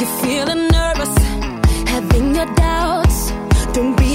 You're feeling nervous, having your doubts. Don't be